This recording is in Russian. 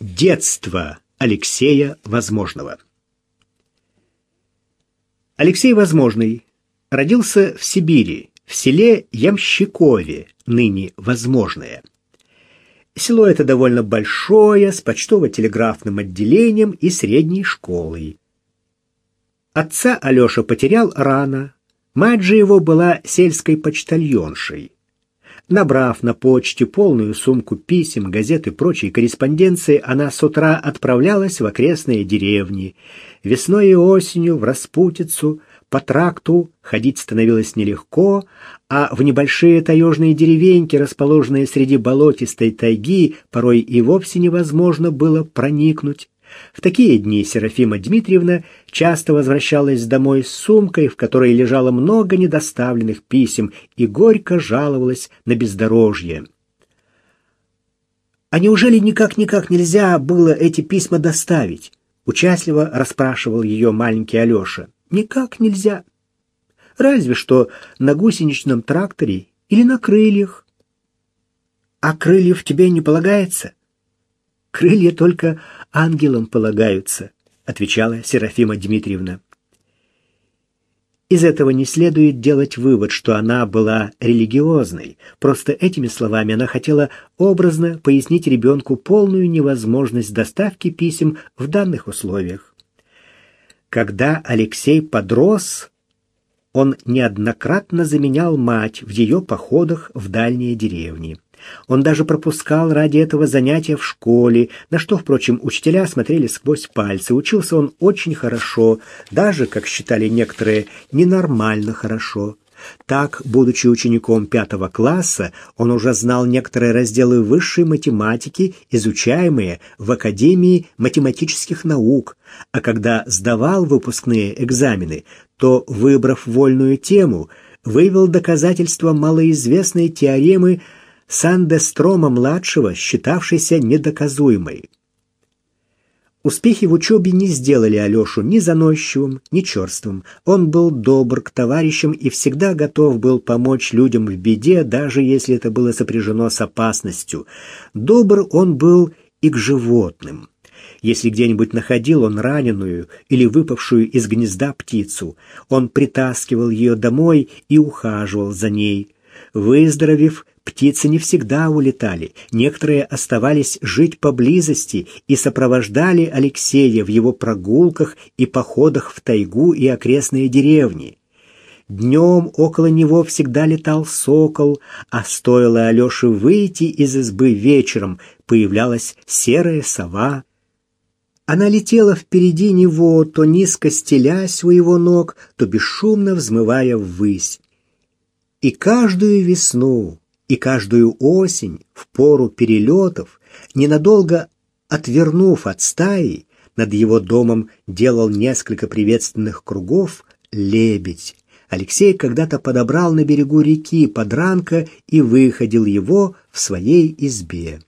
Детство Алексея Возможного. Алексей Возможный родился в Сибири, в селе Ямщикове, ныне Возможное. Село это довольно большое, с почтово-телеграфным отделением и средней школой. Отца Алеша потерял рано, мать же его была сельской почтальоншей. Набрав на почте полную сумку писем, газет и прочей корреспонденции, она с утра отправлялась в окрестные деревни. Весной и осенью в распутицу, по тракту ходить становилось нелегко, а в небольшие таежные деревеньки, расположенные среди болотистой тайги, порой и вовсе невозможно было проникнуть. В такие дни Серафима Дмитриевна часто возвращалась домой с сумкой, в которой лежало много недоставленных писем, и горько жаловалась на бездорожье. «А неужели никак-никак нельзя было эти письма доставить?» Участливо расспрашивал ее маленький Алеша. «Никак нельзя. Разве что на гусеничном тракторе или на крыльях». «А крыльев тебе не полагается?» «Крылья только ангелам полагаются», — отвечала Серафима Дмитриевна. Из этого не следует делать вывод, что она была религиозной. Просто этими словами она хотела образно пояснить ребенку полную невозможность доставки писем в данных условиях. Когда Алексей подрос, он неоднократно заменял мать в ее походах в дальние деревни. Он даже пропускал ради этого занятия в школе, на что, впрочем, учителя смотрели сквозь пальцы. Учился он очень хорошо, даже, как считали некоторые, ненормально хорошо. Так, будучи учеником пятого класса, он уже знал некоторые разделы высшей математики, изучаемые в Академии математических наук, а когда сдавал выпускные экзамены, то, выбрав вольную тему, вывел доказательства малоизвестной теоремы Сандестрома-младшего, считавшейся недоказуемой. Успехи в учебе не сделали Алешу ни заносчивым, ни черствым. Он был добр к товарищам и всегда готов был помочь людям в беде, даже если это было сопряжено с опасностью. Добр он был и к животным. Если где-нибудь находил он раненую или выпавшую из гнезда птицу, он притаскивал ее домой и ухаживал за ней. Выздоровев, Птицы не всегда улетали, некоторые оставались жить поблизости и сопровождали Алексея в его прогулках и походах в тайгу и окрестные деревни. Днем около него всегда летал сокол, а стоило Алёше выйти из избы вечером, появлялась серая сова. Она летела впереди него, то низко стелясь у его ног, то бесшумно взмывая ввысь. И каждую весну, и каждую осень, в пору перелетов, ненадолго отвернув от стаи, над его домом делал несколько приветственных кругов лебедь. Алексей когда-то подобрал на берегу реки подранка и выходил его в своей избе.